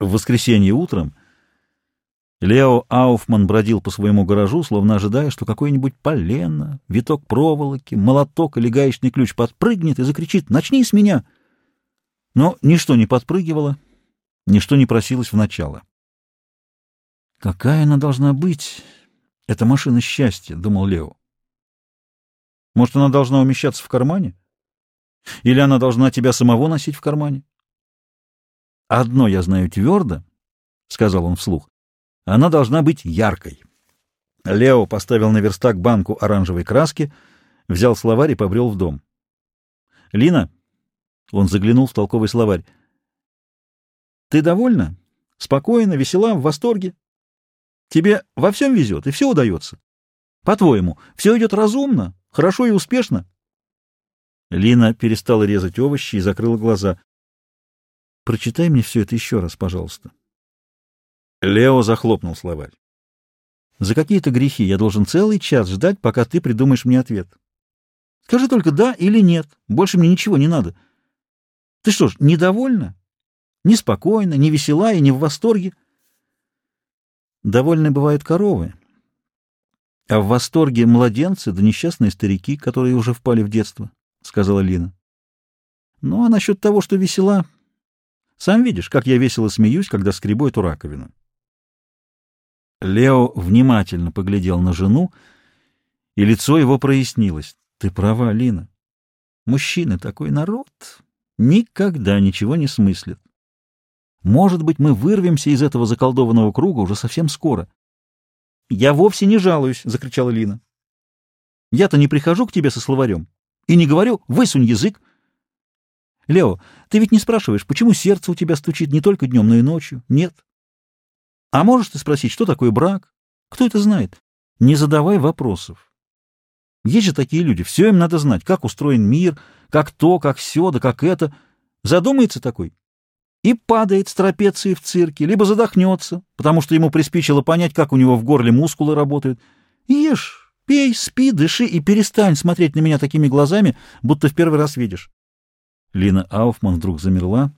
В воскресенье утром Лео Ауфман бродил по своему гаражу, словно ожидая, что какое-нибудь полено, виток проволоки, молоток или гаечный ключ подпрыгнет и закричит «Начни с меня!». Но ничто не подпрыгивало, ничто не просилось в начало. «Какая она должна быть, эта машина счастья?» — думал Лео. «Может, она должна умещаться в кармане? Или она должна тебя самого носить в кармане?» «Одно я знаю твердо», — сказал он вслух, — «она должна быть яркой». Лео поставил на верстак банку оранжевой краски, взял словарь и побрел в дом. «Лина», — он заглянул в толковый словарь, — «ты довольна? Спокойна, весела, в восторге? Тебе во всем везет и все удается? По-твоему, все идет разумно, хорошо и успешно?» Лина перестала резать овощи и закрыла глаза. Прочитай мне все это еще раз, пожалуйста. Лео захлопнул словарь. За какие-то грехи я должен целый час ждать, пока ты придумаешь мне ответ. Скажи только «да» или «нет». Больше мне ничего не надо. Ты что ж, недовольна? Неспокойна, не весела и не в восторге? Довольны бывают коровы, а в восторге младенцы да несчастные старики, которые уже впали в детство, — сказала Лина. Ну, а насчет того, что весела, сам видишь, как я весело смеюсь, когда скребу эту раковину. Лео внимательно поглядел на жену, и лицо его прояснилось. Ты права, Лина. Мужчины такой народ никогда ничего не смыслит. Может быть, мы вырвемся из этого заколдованного круга уже совсем скоро. — Я вовсе не жалуюсь, — закричала Лина. — Я-то не прихожу к тебе со словарем и не говорю «высунь язык», Лео, ты ведь не спрашиваешь, почему сердце у тебя стучит не только днем, но и ночью? Нет. А можешь ты спросить, что такое брак? Кто это знает? Не задавай вопросов. Есть же такие люди, все им надо знать, как устроен мир, как то, как все, да как это. Задумается такой и падает с трапеции в цирке, либо задохнется, потому что ему приспичило понять, как у него в горле мускулы работают. Ешь, пей, спи, дыши и перестань смотреть на меня такими глазами, будто в первый раз видишь. Лина Ауфман вдруг замерла,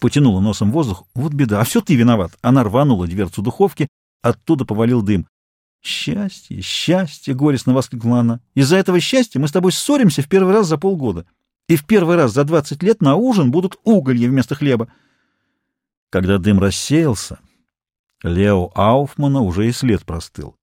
потянула носом воздух. Вот беда, а все ты виноват. Она рванула дверцу духовки, оттуда повалил дым. «Счастье, счастье!» — горестно воскликнула она. «Из-за этого счастья мы с тобой ссоримся в первый раз за полгода. И в первый раз за двадцать лет на ужин будут уголья вместо хлеба». Когда дым рассеялся, Лео Ауфмана уже и след простыл.